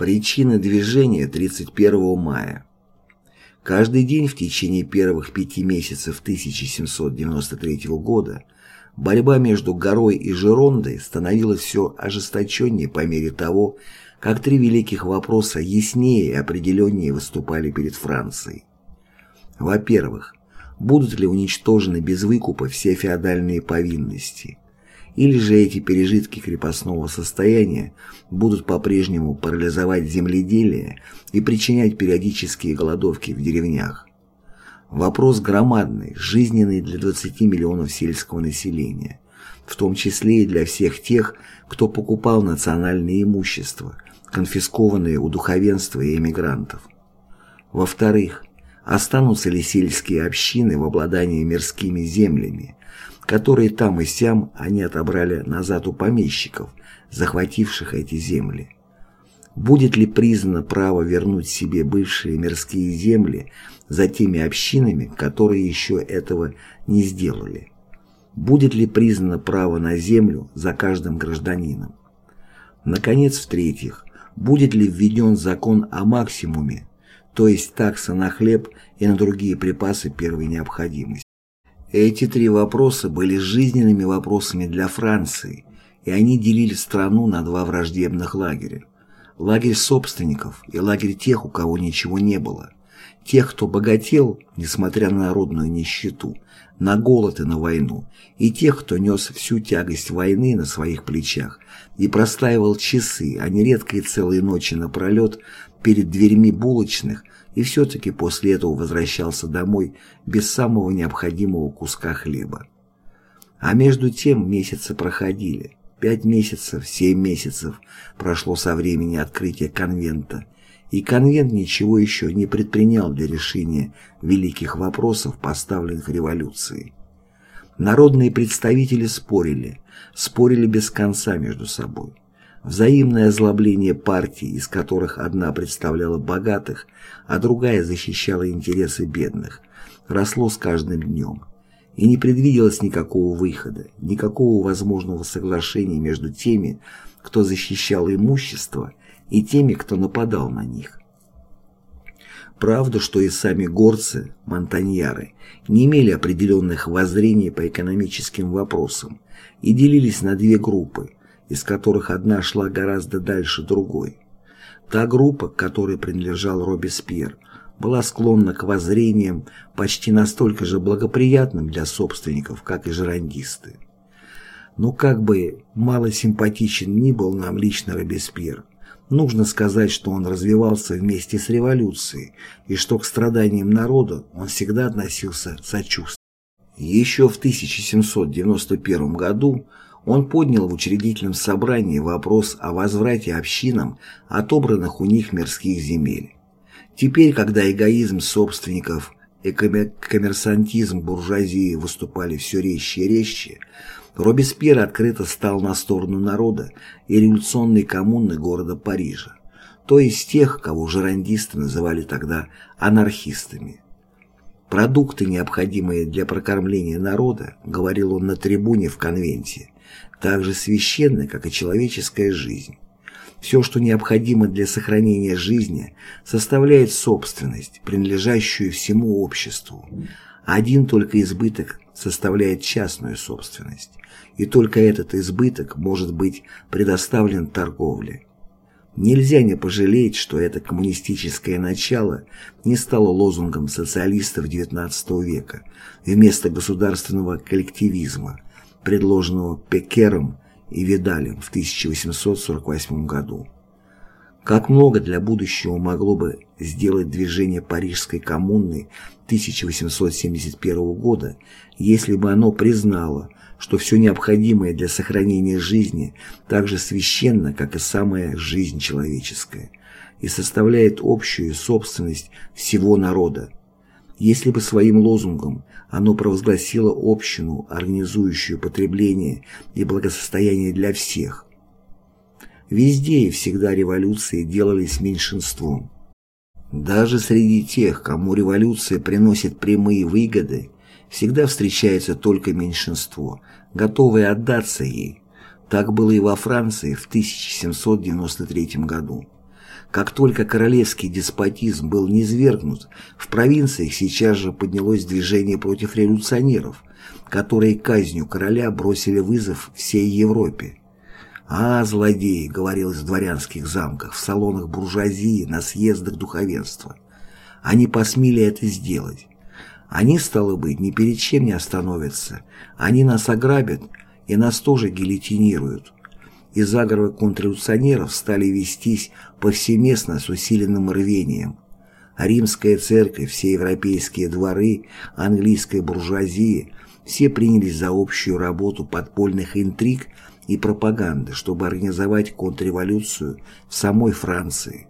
Причины движения 31 мая. Каждый день в течение первых пяти месяцев 1793 года борьба между Горой и Жерондой становилась все ожесточеннее по мере того, как три великих вопроса яснее и определеннее выступали перед Францией. Во-первых, будут ли уничтожены без выкупа все феодальные повинности – или же эти пережитки крепостного состояния будут по-прежнему парализовать земледелие и причинять периодические голодовки в деревнях. Вопрос громадный, жизненный для 20 миллионов сельского населения, в том числе и для всех тех, кто покупал национальное имущество, конфискованное у духовенства и эмигрантов. Во-вторых, останутся ли сельские общины в обладании мирскими землями, которые там и сям они отобрали назад у помещиков, захвативших эти земли. Будет ли признано право вернуть себе бывшие мирские земли за теми общинами, которые еще этого не сделали? Будет ли признано право на землю за каждым гражданином? Наконец, в-третьих, будет ли введен закон о максимуме, то есть такса на хлеб и на другие припасы первой необходимости? Эти три вопроса были жизненными вопросами для Франции, и они делили страну на два враждебных лагеря. Лагерь собственников и лагерь тех, у кого ничего не было. Тех, кто богател, несмотря на народную нищету, на голод и на войну, и тех, кто нес всю тягость войны на своих плечах и простаивал часы, а нередко и целые ночи напролет перед дверьми булочных, и все-таки после этого возвращался домой без самого необходимого куска хлеба. А между тем месяцы проходили. Пять месяцев, семь месяцев прошло со времени открытия конвента, и конвент ничего еще не предпринял для решения великих вопросов, поставленных революцией. Народные представители спорили, спорили без конца между собой. Взаимное озлобление партий, из которых одна представляла богатых, а другая защищала интересы бедных, росло с каждым днем. И не предвиделось никакого выхода, никакого возможного соглашения между теми, кто защищал имущество, и теми, кто нападал на них. Правда, что и сами горцы, монтаньяры, не имели определенных воззрений по экономическим вопросам и делились на две группы – из которых одна шла гораздо дальше другой. Та группа, к которой принадлежал Робеспьер, была склонна к воззрениям почти настолько же благоприятным для собственников, как и жерандисты. Но как бы мало симпатичен ни был нам лично Робеспьер, нужно сказать, что он развивался вместе с революцией и что к страданиям народа он всегда относился сочувственно. Еще в 1791 году он поднял в учредительном собрании вопрос о возврате общинам отобранных у них мирских земель. Теперь, когда эгоизм собственников и коммерсантизм буржуазии выступали все резче и резче, Робеспьер открыто стал на сторону народа и революционной коммуны города Парижа, то есть тех, кого жерандисты называли тогда анархистами. Продукты, необходимые для прокормления народа, говорил он на трибуне в конвенте, так же священны, как и человеческая жизнь. Все, что необходимо для сохранения жизни, составляет собственность, принадлежащую всему обществу. Один только избыток составляет частную собственность, и только этот избыток может быть предоставлен торговле. Нельзя не пожалеть, что это коммунистическое начало не стало лозунгом социалистов XIX века вместо государственного коллективизма – предложенного Пекером и Видалем в 1848 году. Как много для будущего могло бы сделать движение Парижской коммуны 1871 года, если бы оно признало, что все необходимое для сохранения жизни так же священно, как и самая жизнь человеческая, и составляет общую собственность всего народа, если бы своим лозунгом оно провозгласило общину, организующую потребление и благосостояние для всех. Везде и всегда революции делались меньшинством. Даже среди тех, кому революция приносит прямые выгоды, всегда встречается только меньшинство, готовое отдаться ей. Так было и во Франции в 1793 году. Как только королевский деспотизм был низвергнут, в провинциях сейчас же поднялось движение против революционеров, которые казнью короля бросили вызов всей Европе. «А, злодеи!» — говорилось в дворянских замках, в салонах буржуазии, на съездах духовенства. Они посмели это сделать. Они, стало быть, ни перед чем не остановятся. Они нас ограбят и нас тоже гильотинируют. И заговоры контрреволюционеров стали вестись повсеместно с усиленным рвением. Римская церковь, все европейские дворы, английская буржуазия – все принялись за общую работу подпольных интриг и пропаганды, чтобы организовать контрреволюцию в самой Франции.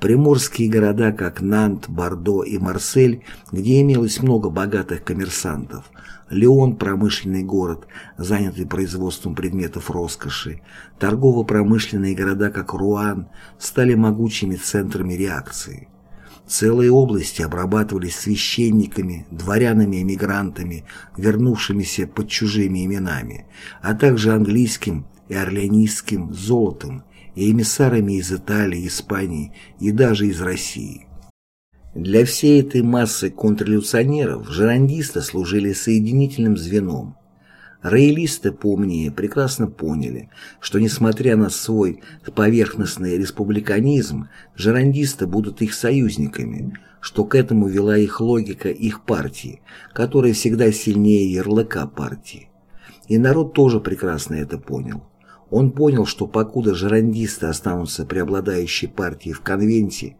Приморские города, как Нант, Бордо и Марсель, где имелось много богатых коммерсантов, Леон – промышленный город, занятый производством предметов роскоши, торгово-промышленные города, как Руан, стали могучими центрами реакции. Целые области обрабатывались священниками, дворянами-эмигрантами, вернувшимися под чужими именами, а также английским и орлеанистским золотом и эмиссарами из Италии, Испании и даже из России. Для всей этой массы контрреволюционеров жерандисты служили соединительным звеном, Роялисты поумнее прекрасно поняли, что несмотря на свой поверхностный республиканизм, жерандисты будут их союзниками, что к этому вела их логика их партии, которая всегда сильнее ярлыка партии. И народ тоже прекрасно это понял. Он понял, что покуда жерандисты останутся преобладающей партией в конвенте,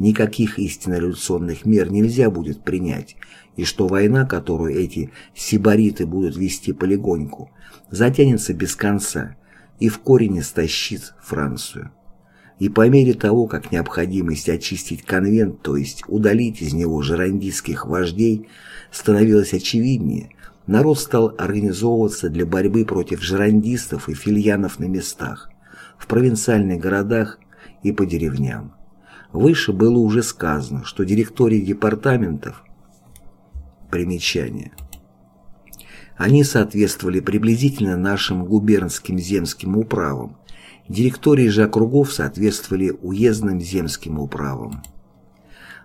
никаких истинно революционных мер нельзя будет принять, и что война, которую эти сибариты будут вести полегоньку, затянется без конца и в корень стащит Францию. И по мере того, как необходимость очистить конвент, то есть удалить из него жерандистских вождей, становилась очевиднее, народ стал организовываться для борьбы против жерандистов и фильянов на местах, в провинциальных городах и по деревням. Выше было уже сказано, что директории департаментов Примечание. Они соответствовали приблизительно нашим губернским земским управам. Директории же округов соответствовали уездным земским управам.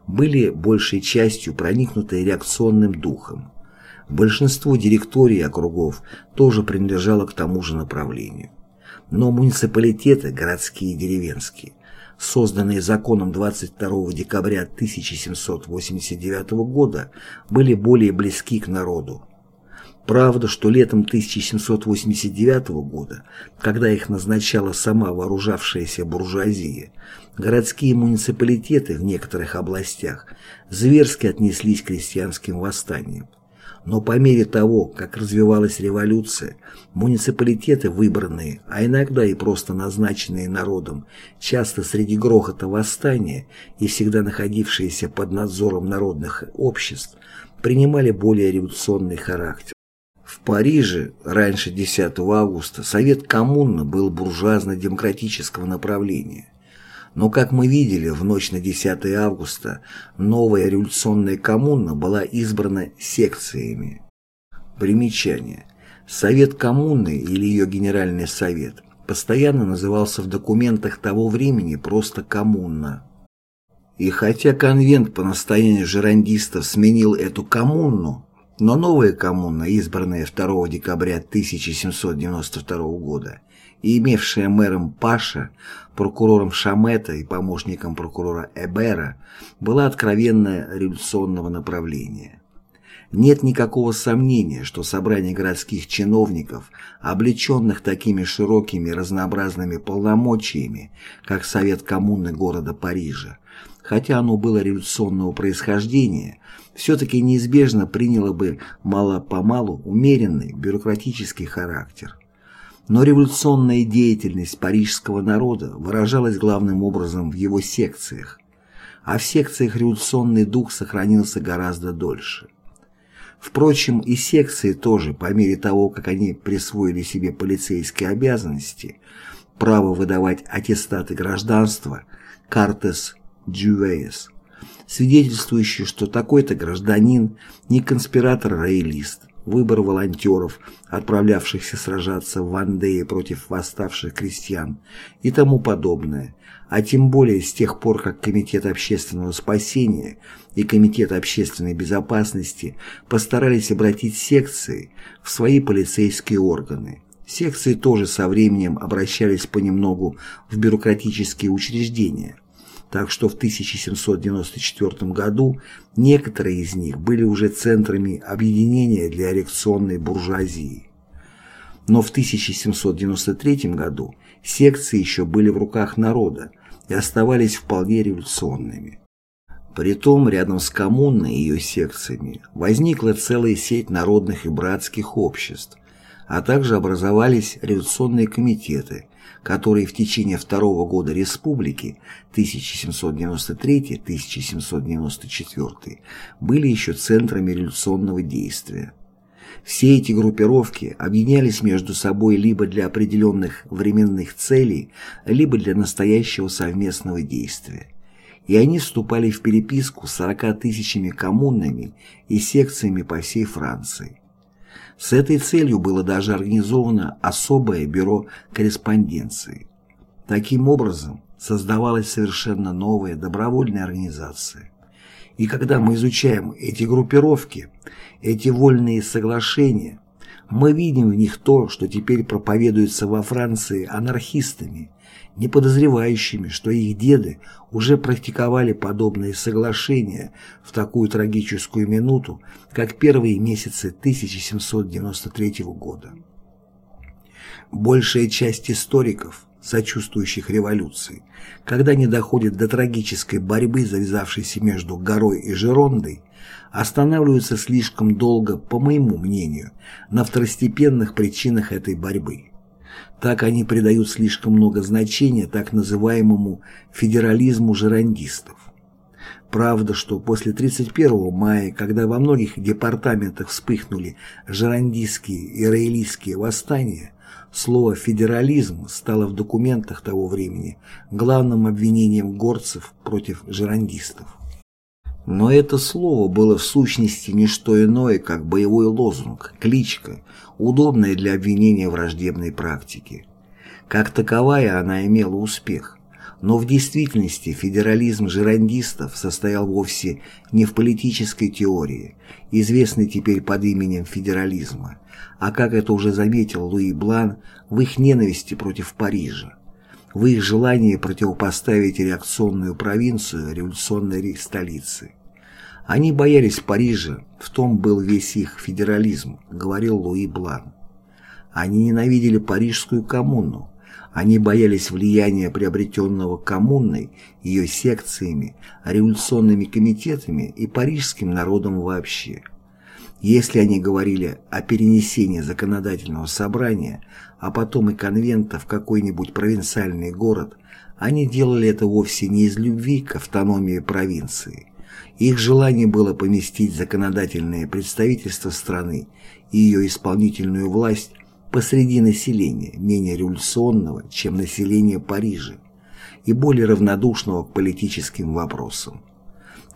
Были большей частью проникнуты реакционным духом. Большинство директорий округов тоже принадлежало к тому же направлению. Но муниципалитеты, городские и деревенские, созданные законом 22 декабря 1789 года, были более близки к народу. Правда, что летом 1789 года, когда их назначала сама вооружавшаяся буржуазия, городские муниципалитеты в некоторых областях зверски отнеслись к крестьянским восстаниям. Но по мере того, как развивалась революция, муниципалитеты выбранные, а иногда и просто назначенные народом, часто среди грохота восстания и всегда находившиеся под надзором народных обществ, принимали более революционный характер. В Париже раньше 10 августа Совет коммуна был буржуазно-демократического направления. Но, как мы видели, в ночь на 10 августа новая революционная коммуна была избрана секциями. Примечание. Совет коммуны или ее Генеральный совет постоянно назывался в документах того времени просто коммуна. И хотя конвент по настоянию жерандистов сменил эту коммуну, но новая коммуна, избранная 2 декабря 1792 года, и имевшая мэром Паша, прокурором Шамета и помощником прокурора Эбера, была откровенно революционного направления. Нет никакого сомнения, что собрание городских чиновников, облеченных такими широкими разнообразными полномочиями, как Совет коммуны города Парижа, хотя оно было революционного происхождения, все-таки неизбежно приняло бы мало-помалу умеренный бюрократический характер. Но революционная деятельность парижского народа выражалась главным образом в его секциях, а в секциях революционный дух сохранился гораздо дольше. Впрочем, и секции тоже, по мере того, как они присвоили себе полицейские обязанности, право выдавать аттестаты гражданства, картес джувеес, свидетельствующие, что такой-то гражданин не конспиратор-роялист, выбор волонтеров, отправлявшихся сражаться в Вандее против восставших крестьян и тому подобное, а тем более с тех пор, как Комитет общественного спасения и Комитет общественной безопасности постарались обратить секции в свои полицейские органы. Секции тоже со временем обращались понемногу в бюрократические учреждения, так что в 1794 году некоторые из них были уже центрами объединения для реакционной буржуазии. Но в 1793 году секции еще были в руках народа и оставались вполне революционными. Притом, рядом с коммунной и ее секциями возникла целая сеть народных и братских обществ, а также образовались революционные комитеты, которые в течение второго года республики 1793-1794 были еще центрами революционного действия. Все эти группировки объединялись между собой либо для определенных временных целей, либо для настоящего совместного действия. И они вступали в переписку с 40 тысячами коммунами и секциями по всей Франции. С этой целью было даже организовано особое бюро корреспонденции. Таким образом, создавалась совершенно новая добровольная организация. И когда мы изучаем эти группировки, эти вольные соглашения, мы видим в них то, что теперь проповедуется во Франции анархистами, не подозревающими, что их деды уже практиковали подобные соглашения в такую трагическую минуту, как первые месяцы 1793 года. Большая часть историков, сочувствующих революции, когда не доходит до трагической борьбы, завязавшейся между Горой и Жерондой, останавливаются слишком долго, по моему мнению, на второстепенных причинах этой борьбы. Так они придают слишком много значения так называемому федерализму жерандистов. Правда, что после 31 мая, когда во многих департаментах вспыхнули жерандистские и роялистские восстания, слово «федерализм» стало в документах того времени главным обвинением горцев против жерандистов. Но это слово было в сущности не что иное, как боевой лозунг, кличка, удобная для обвинения враждебной практики. Как таковая она имела успех. Но в действительности федерализм жерандистов состоял вовсе не в политической теории, известной теперь под именем федерализма, а, как это уже заметил Луи Блан, в их ненависти против Парижа, в их желании противопоставить реакционную провинцию революционной столице. Они боялись Парижа, в том был весь их федерализм, говорил Луи Блан. Они ненавидели парижскую коммуну, они боялись влияния, приобретенного коммунной, ее секциями, революционными комитетами и парижским народом вообще. Если они говорили о перенесении законодательного собрания, а потом и конвента в какой-нибудь провинциальный город, они делали это вовсе не из любви к автономии провинции. Их желание было поместить законодательное представительство страны и ее исполнительную власть посреди населения, менее революционного, чем население Парижа, и более равнодушного к политическим вопросам.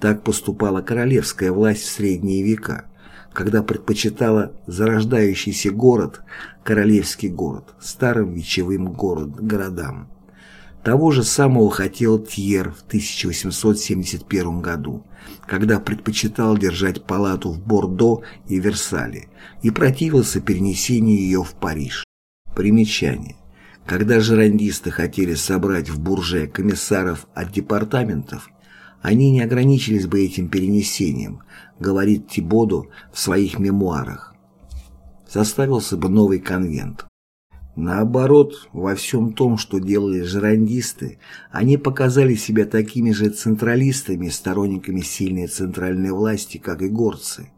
Так поступала королевская власть в средние века, когда предпочитала зарождающийся город, королевский город, старым вечевым город, городам. Того же самого хотел Тьер в 1871 году, когда предпочитал держать палату в Бордо и Версале и противился перенесению ее в Париж. Примечание. Когда жерандисты хотели собрать в Бурже комиссаров от департаментов, они не ограничились бы этим перенесением, говорит Тибоду в своих мемуарах. Составился бы новый конвент. Наоборот, во всем том, что делали жерандисты, они показали себя такими же централистами сторонниками сильной центральной власти, как и горцы.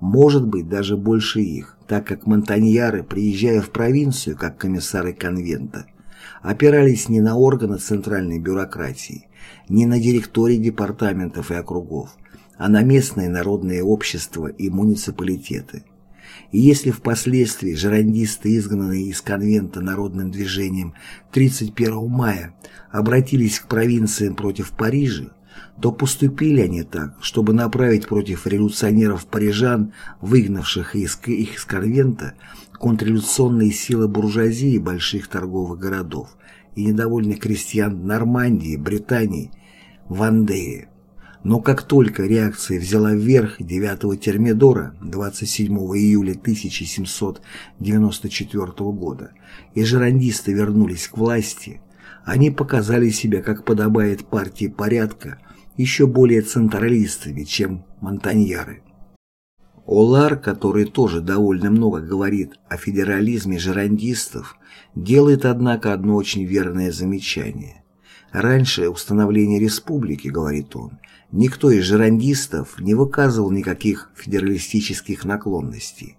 Может быть, даже больше их, так как монтаньяры, приезжая в провинцию как комиссары конвента, опирались не на органы центральной бюрократии, не на директории департаментов и округов, а на местные народные общества и муниципалитеты. И если впоследствии жерандисты, изгнанные из конвента народным движением 31 мая, обратились к провинциям против Парижа, то поступили они так, чтобы направить против революционеров парижан, выгнавших из их из конвента, контрреволюционные силы буржуазии больших торговых городов и недовольных крестьян Нормандии, Британии, Вандеи. Но как только реакция взяла вверх 9 Термидора 27 июля 1794 года и жерандисты вернулись к власти, они показали себя, как подобает партии порядка, еще более централистами, чем монтаньяры. Олар, который тоже довольно много говорит о федерализме жерандистов, делает, однако, одно очень верное замечание. Раньше установления республики, говорит он, никто из жерандистов не выказывал никаких федералистических наклонностей.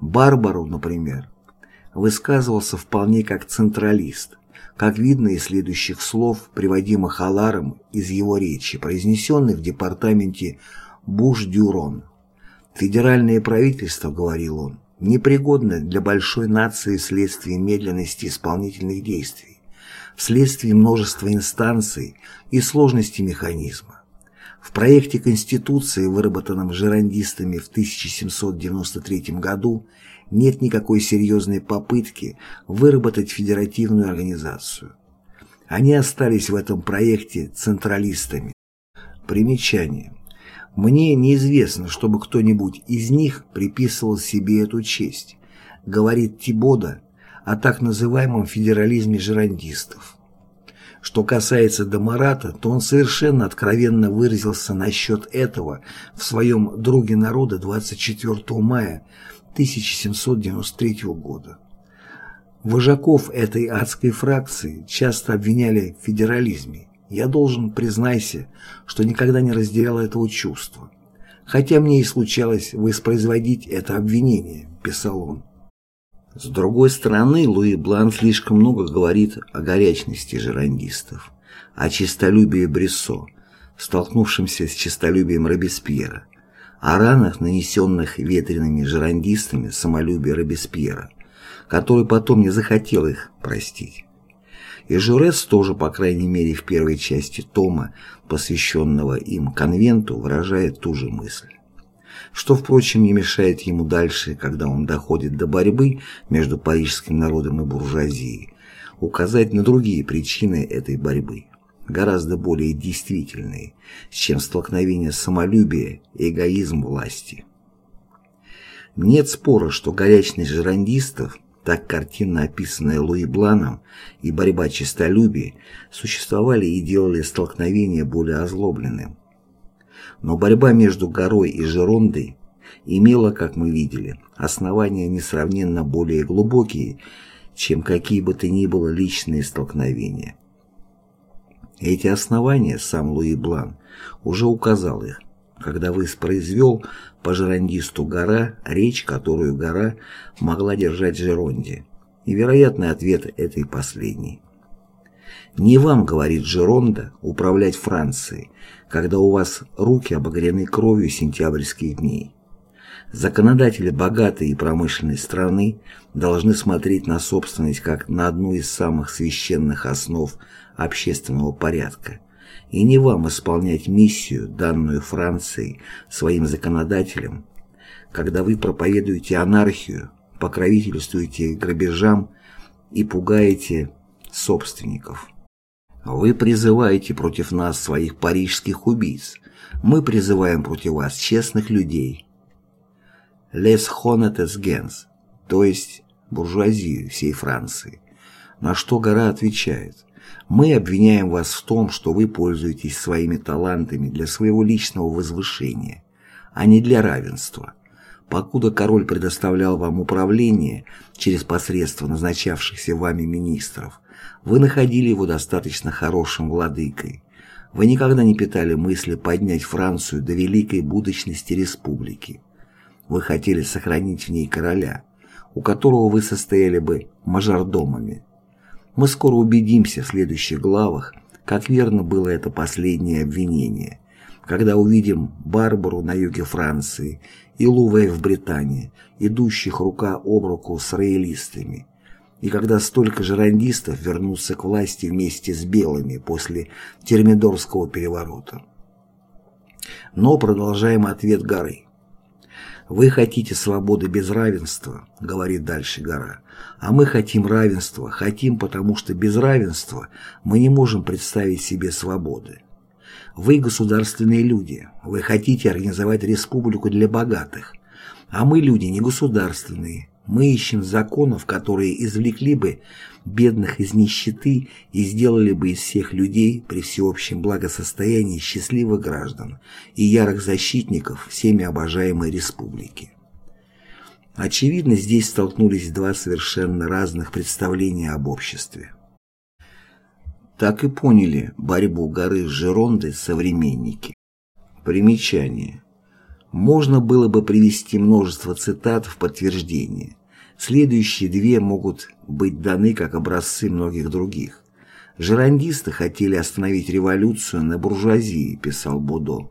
Барбару, например, высказывался вполне как централист, как видно из следующих слов, приводимых Аларом из его речи, произнесенной в департаменте Буш-Дюрон. «Федеральное правительство, — говорил он, — непригодно для большой нации вследствие медленности исполнительных действий вследствие множества инстанций и сложности механизма. В проекте Конституции, выработанном жерандистами в 1793 году, нет никакой серьезной попытки выработать федеративную организацию. Они остались в этом проекте централистами. Примечание. Мне неизвестно, чтобы кто-нибудь из них приписывал себе эту честь, говорит Тибода о так называемом федерализме жерандистов. Что касается Домарата, то он совершенно откровенно выразился насчет этого в своем «Друге народа» 24 мая 1793 года. Вожаков этой адской фракции часто обвиняли в федерализме. Я должен, признайся, что никогда не разделял этого чувства. Хотя мне и случалось воспроизводить это обвинение, писал он. С другой стороны, Луи Блан слишком много говорит о горячности жерандистов, о честолюбии Брессо, столкнувшемся с честолюбием Робеспьера, о ранах, нанесенных ветреными жерандистами самолюбия Робеспьера, который потом не захотел их простить. И Журес тоже, по крайней мере, в первой части тома, посвященного им конвенту, выражает ту же мысль что, впрочем, не мешает ему дальше, когда он доходит до борьбы между парижским народом и буржуазией, указать на другие причины этой борьбы, гораздо более действительные, чем столкновение самолюбия и эгоизм власти. Нет спора, что горячность жерандистов, так картинно описанная Луи Бланом, и борьба честолюбия существовали и делали столкновение более озлобленным. Но борьба между горой и Жерондой имела, как мы видели, основания несравненно более глубокие, чем какие бы то ни было личные столкновения. Эти основания сам Луи Блан уже указал их, когда воспроизвел по жерондисту гора речь, которую гора могла держать Жеронде, и вероятный ответ этой последней. «Не вам, — говорит Жеронда, — управлять Францией, когда у вас руки обогрены кровью сентябрьских дней. Законодатели богатой и промышленной страны должны смотреть на собственность как на одну из самых священных основ общественного порядка. И не вам исполнять миссию, данную Францией своим законодателям, когда вы проповедуете анархию, покровительствуете грабежам и пугаете собственников. Вы призываете против нас своих парижских убийц. Мы призываем против вас честных людей. Les honnêtes gens, то есть буржуазию всей Франции. На что гора отвечает. Мы обвиняем вас в том, что вы пользуетесь своими талантами для своего личного возвышения, а не для равенства. Покуда король предоставлял вам управление через посредство назначавшихся вами министров, вы находили его достаточно хорошим владыкой. Вы никогда не питали мысли поднять Францию до великой будущности республики. Вы хотели сохранить в ней короля, у которого вы состояли бы мажордомами. Мы скоро убедимся в следующих главах, как верно было это последнее обвинение, когда увидим Барбару на юге Франции и Луве в Британии, идущих рука об руку с роялистами, и когда столько жерандистов вернулся к власти вместе с белыми после Термидорского переворота. Но продолжаем ответ горы. «Вы хотите свободы без равенства», — говорит дальше гора, «а мы хотим равенства, хотим, потому что без равенства мы не можем представить себе свободы. Вы государственные люди, вы хотите организовать республику для богатых, а мы люди не государственные, мы ищем законов, которые извлекли бы бедных из нищеты и сделали бы из всех людей при всеобщем благосостоянии счастливых граждан и ярых защитников всеми обожаемой республики. Очевидно, здесь столкнулись два совершенно разных представления об обществе. Так и поняли борьбу горы с Жерондой современники. Примечание. Можно было бы привести множество цитат в подтверждение. Следующие две могут быть даны как образцы многих других. «Жерандисты хотели остановить революцию на буржуазии», – писал Будо.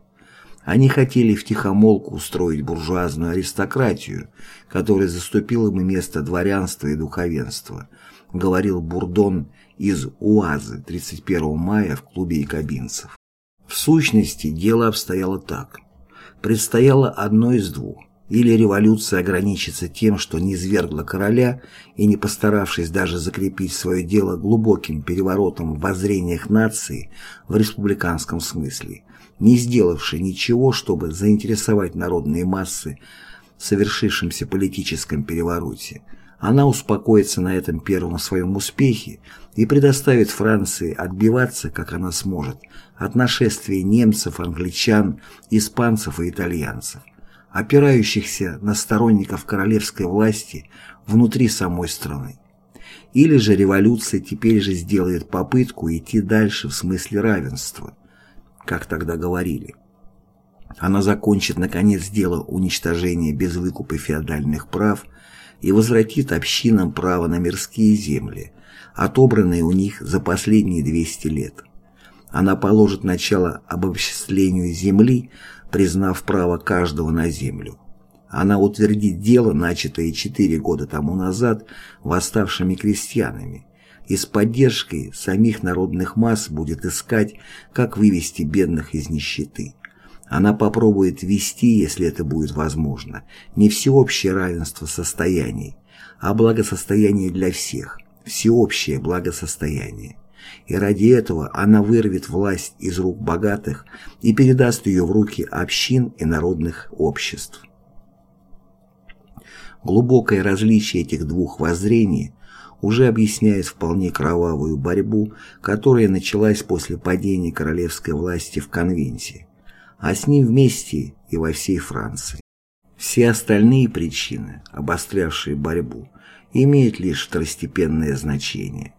Они хотели втихомолку устроить буржуазную аристократию, которая заступила бы место дворянства и духовенства, говорил Бурдон из УАЗы 31 мая в клубе якобинцев. В сущности, дело обстояло так предстояло одно из двух. Или революция ограничится тем, что не извергла короля и не постаравшись даже закрепить свое дело глубоким переворотом в воззрениях нации в республиканском смысле, не сделавшей ничего, чтобы заинтересовать народные массы в совершившемся политическом перевороте, она успокоится на этом первом своем успехе и предоставит Франции отбиваться, как она сможет, от нашествия немцев, англичан, испанцев и итальянцев, опирающихся на сторонников королевской власти внутри самой страны. Или же революция теперь же сделает попытку идти дальше в смысле равенства, как тогда говорили. Она закончит, наконец, дело уничтожения без выкупа феодальных прав и возвратит общинам право на мирские земли, отобранные у них за последние 200 лет. Она положит начало обобществлению земли, признав право каждого на землю. Она утвердит дело, начатое четыре года тому назад восставшими крестьянами, и с поддержкой самих народных масс будет искать, как вывести бедных из нищеты. Она попробует ввести, если это будет возможно, не всеобщее равенство состояний, а благосостояние для всех, всеобщее благосостояние и ради этого она вырвет власть из рук богатых и передаст ее в руки общин и народных обществ. Глубокое различие этих двух воззрений уже объясняет вполне кровавую борьбу, которая началась после падения королевской власти в конвенте, а с ним вместе и во всей Франции. Все остальные причины, обострявшие борьбу, имеют лишь второстепенное значение.